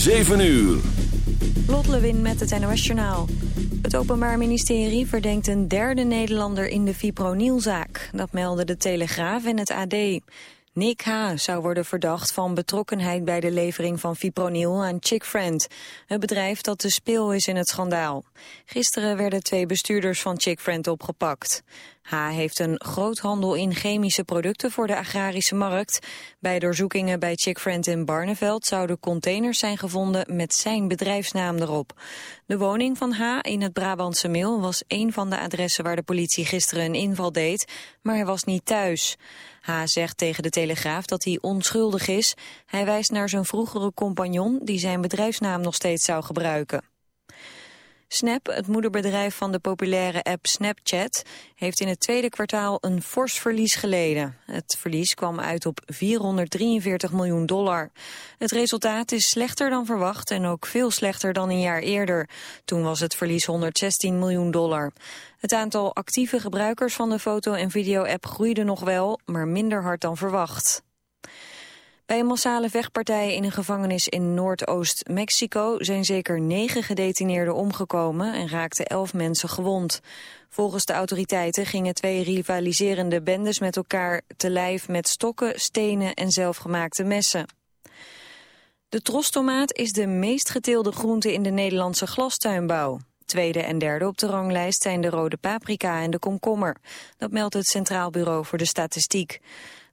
7 uur. Lot Lewin met het NOS Journaal. Het Openbaar Ministerie verdenkt een derde Nederlander in de fipronilzaak. Dat melden de Telegraaf en het AD. Nick H. zou worden verdacht van betrokkenheid bij de levering van fipronil aan Chickfriend, het bedrijf dat de speel is in het schandaal. Gisteren werden twee bestuurders van Chickfriend opgepakt. H. heeft een groothandel in chemische producten voor de agrarische markt. Bij doorzoekingen bij Chickfriend in Barneveld zouden containers zijn gevonden met zijn bedrijfsnaam erop. De woning van H. in het Brabantse Meel was een van de adressen waar de politie gisteren een inval deed, maar hij was niet thuis. H. zegt tegen de Telegraaf dat hij onschuldig is. Hij wijst naar zijn vroegere compagnon die zijn bedrijfsnaam nog steeds zou gebruiken. Snap, het moederbedrijf van de populaire app Snapchat, heeft in het tweede kwartaal een fors verlies geleden. Het verlies kwam uit op 443 miljoen dollar. Het resultaat is slechter dan verwacht en ook veel slechter dan een jaar eerder. Toen was het verlies 116 miljoen dollar. Het aantal actieve gebruikers van de foto- en video-app groeide nog wel, maar minder hard dan verwacht. Bij een massale vechtpartij in een gevangenis in Noordoost-Mexico zijn zeker negen gedetineerden omgekomen en raakten elf mensen gewond. Volgens de autoriteiten gingen twee rivaliserende bendes met elkaar te lijf met stokken, stenen en zelfgemaakte messen. De trostomaat is de meest geteelde groente in de Nederlandse glastuinbouw. Tweede en derde op de ranglijst zijn de rode paprika en de komkommer. Dat meldt het Centraal Bureau voor de Statistiek.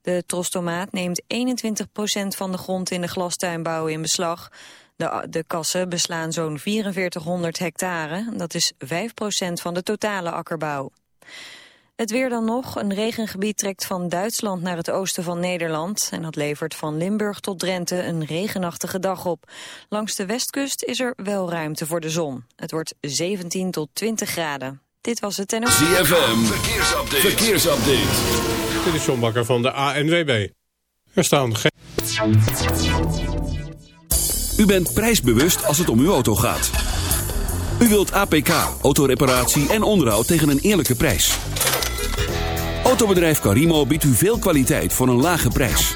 De trostomaat neemt 21% van de grond in de glastuinbouw in beslag. De, de kassen beslaan zo'n 4400 hectare. Dat is 5% van de totale akkerbouw. Het weer dan nog. Een regengebied trekt van Duitsland naar het oosten van Nederland. En dat levert van Limburg tot Drenthe een regenachtige dag op. Langs de westkust is er wel ruimte voor de zon. Het wordt 17 tot 20 graden. Dit was het en... ZFM, verkeersupdate. verkeersupdate. Dit is John Bakker van de ANWB. Er staan geen... U bent prijsbewust als het om uw auto gaat. U wilt APK, autoreparatie en onderhoud tegen een eerlijke prijs. Autobedrijf Carimo biedt u veel kwaliteit voor een lage prijs.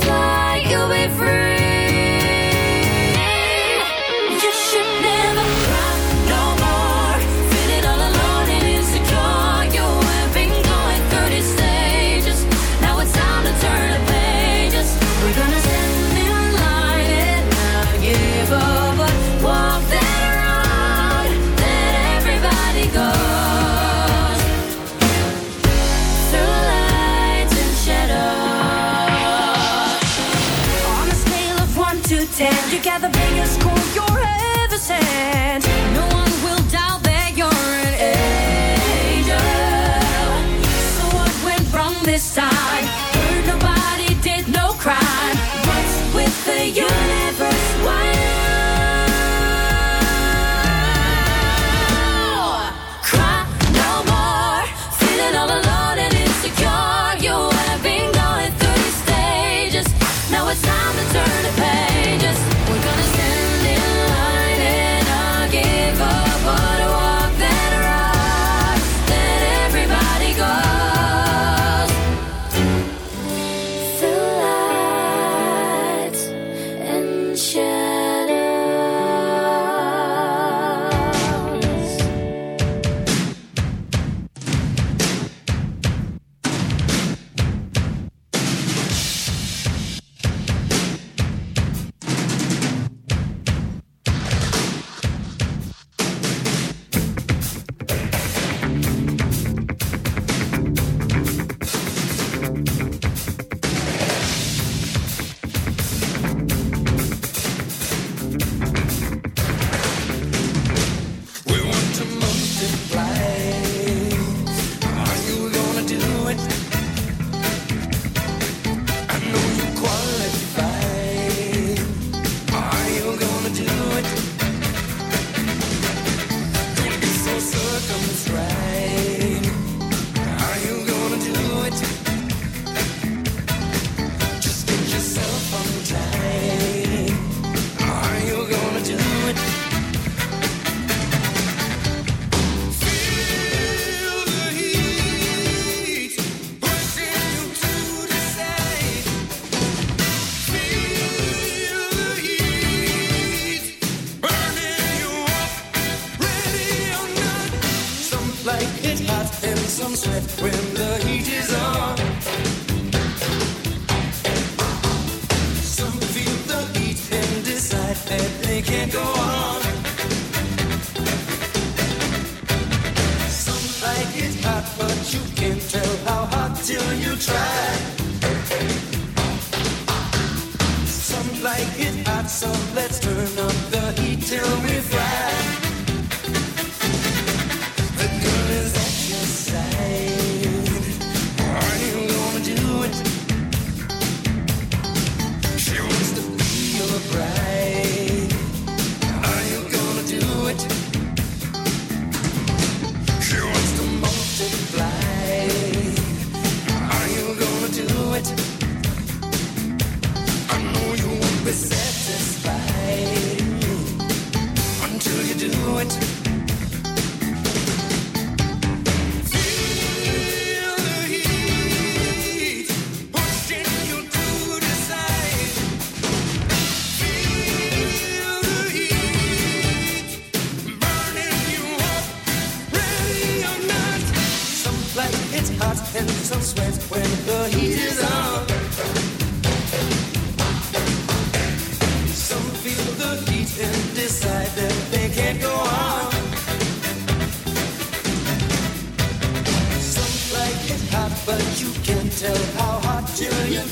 在 the. Welcome to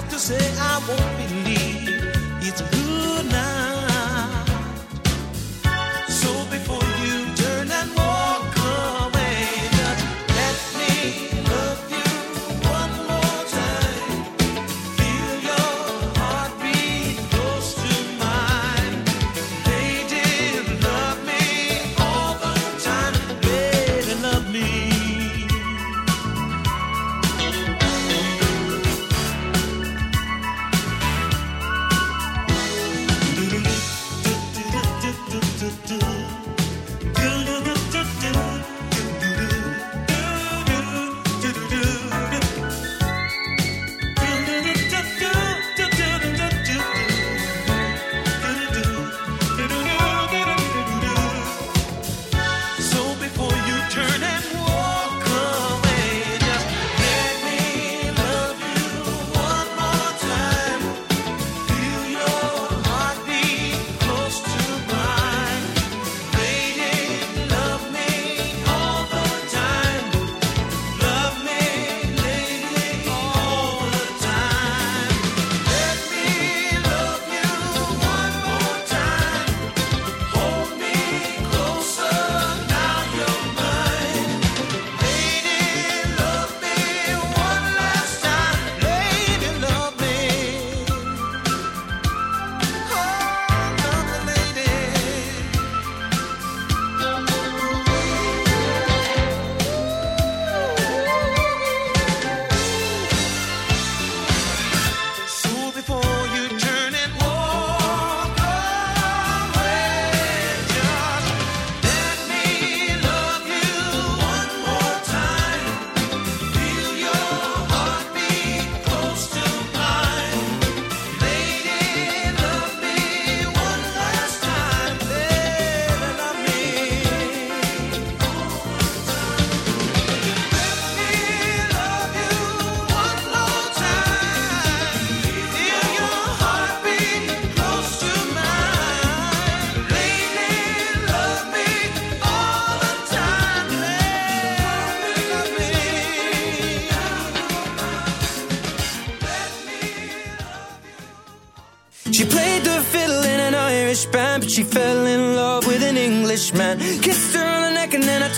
have to say I won't believe it's blue.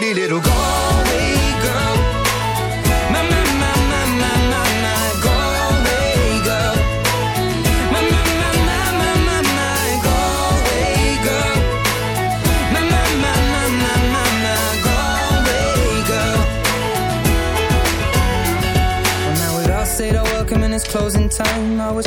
pretty little Galway girl. My, my, my, my, my, my, my Galway girl. My, my, my, my, my, my, my Galway girl. My, my, my, my, my, my, my Galway girl. Well, now we'd all said our welcome and it's closing time. I was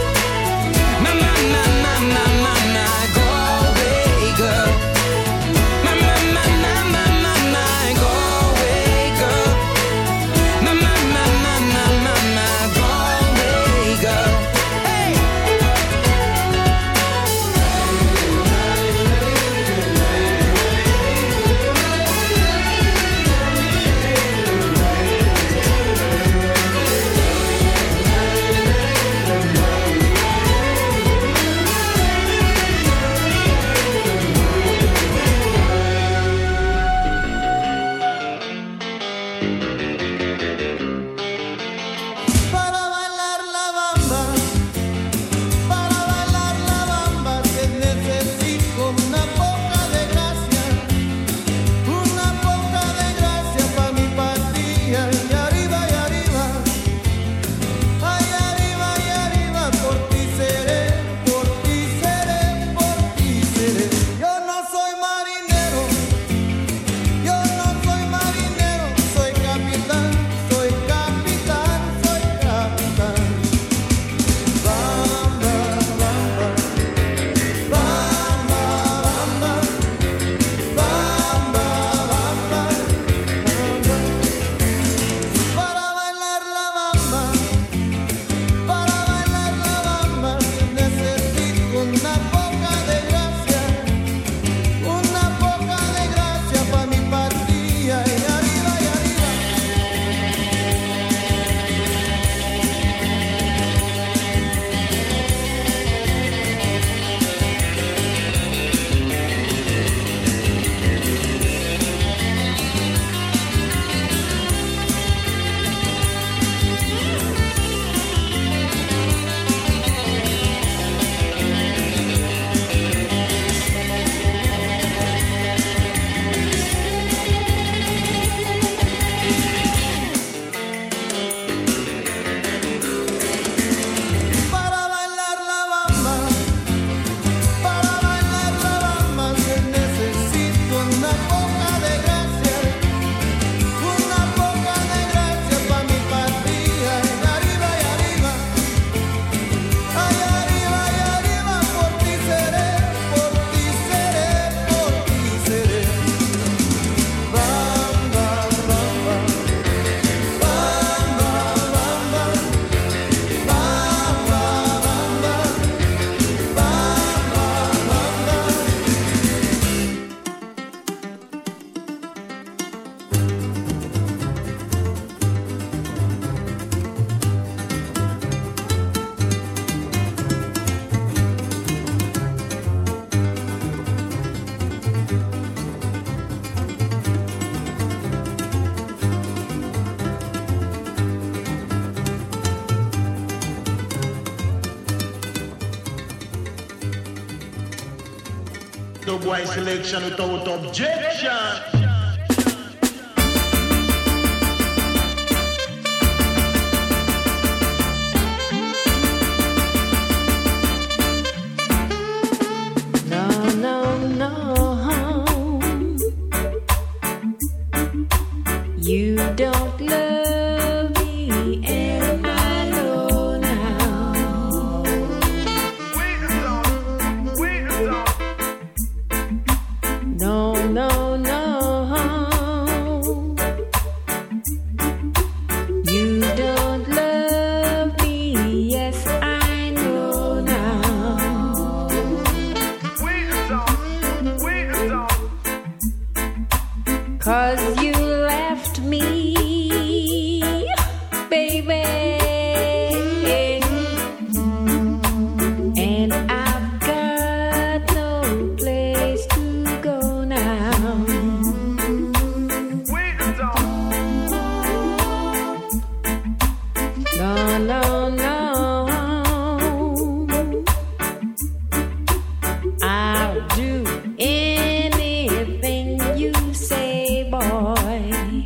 My, my, selection without objection.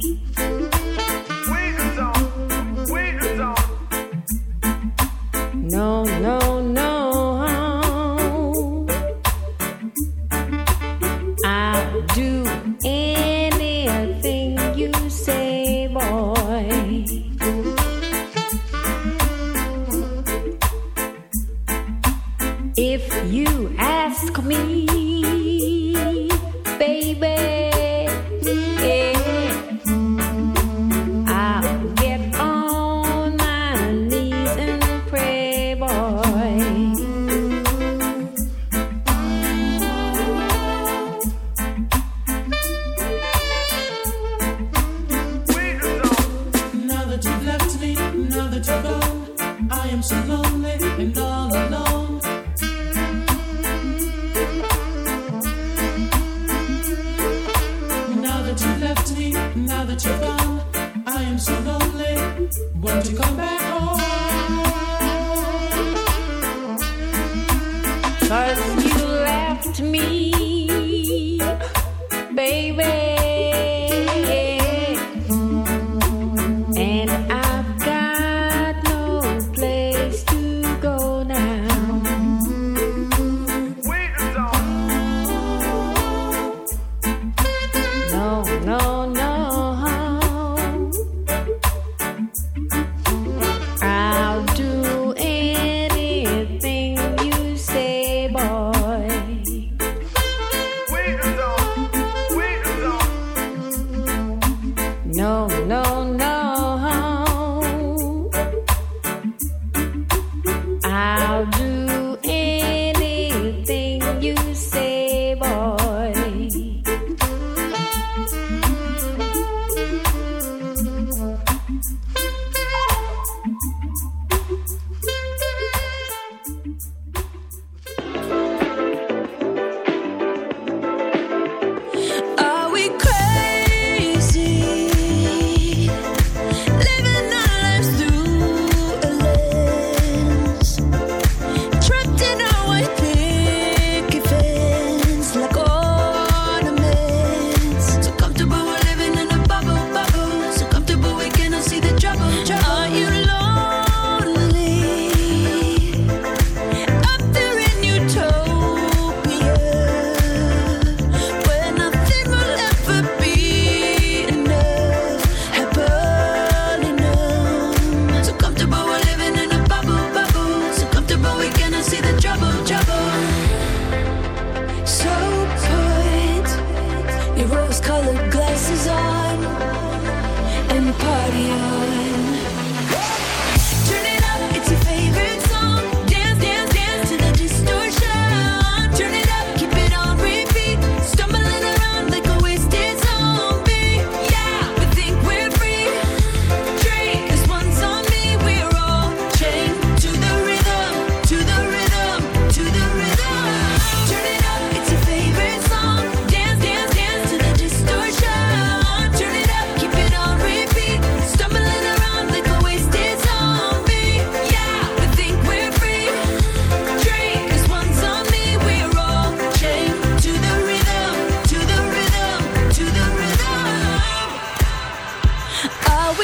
Boy. No, do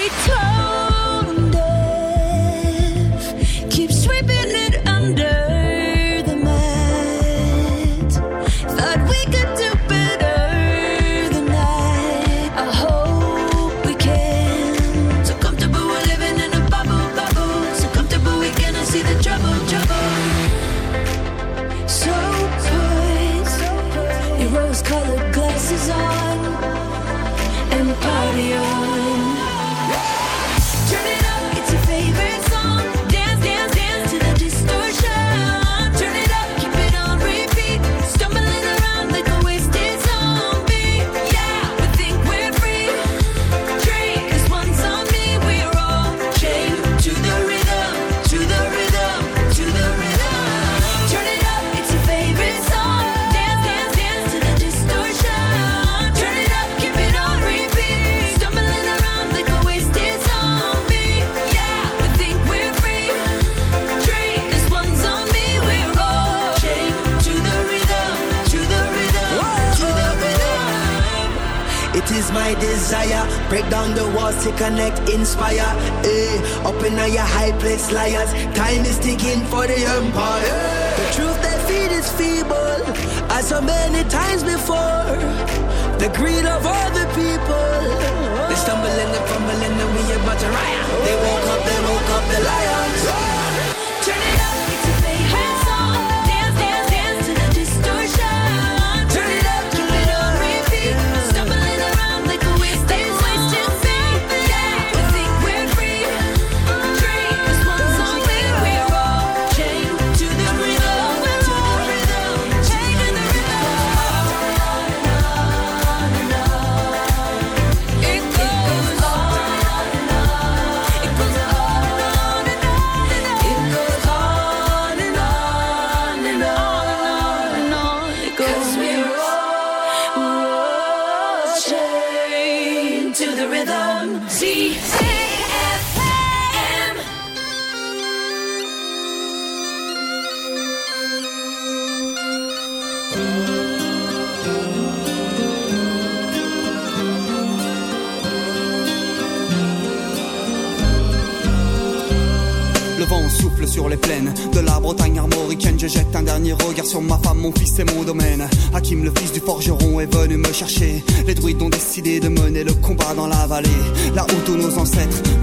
we turn de mener le combat dans la vallée. Là où tous nos ancêtres,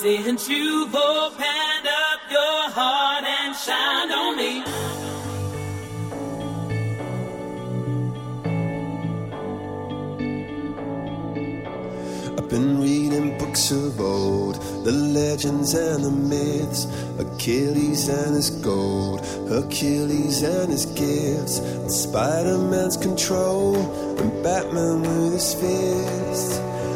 Since you've opened up your heart and shined on me. I've been reading books of old, the legends and the myths, Achilles and his gold, Hercules and his gifts, Spider Man's control, and Batman with his fists.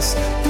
podcast.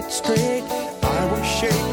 it straight. I was shaking.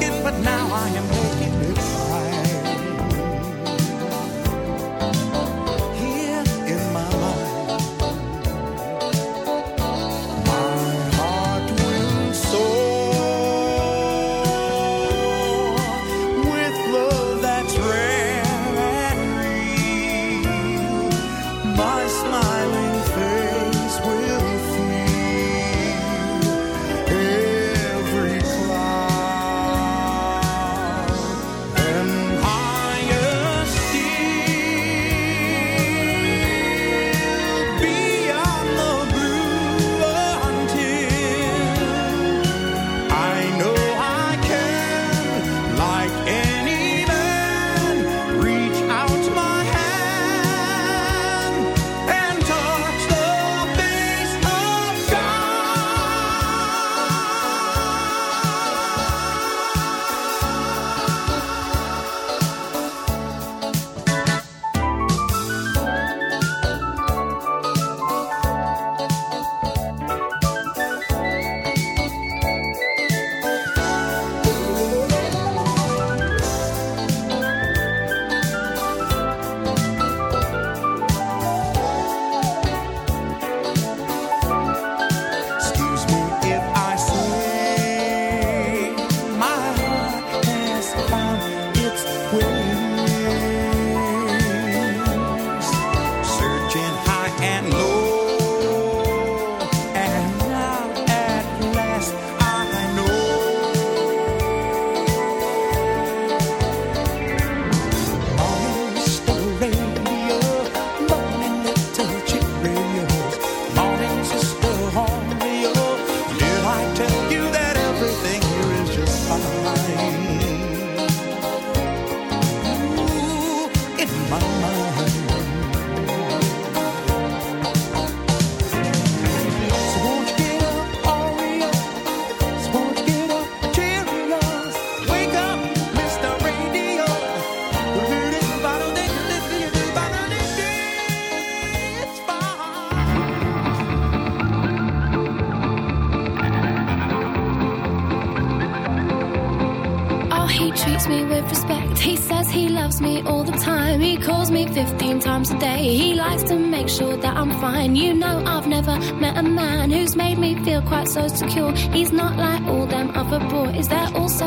quite so secure. He's not like all them other boys. They're all so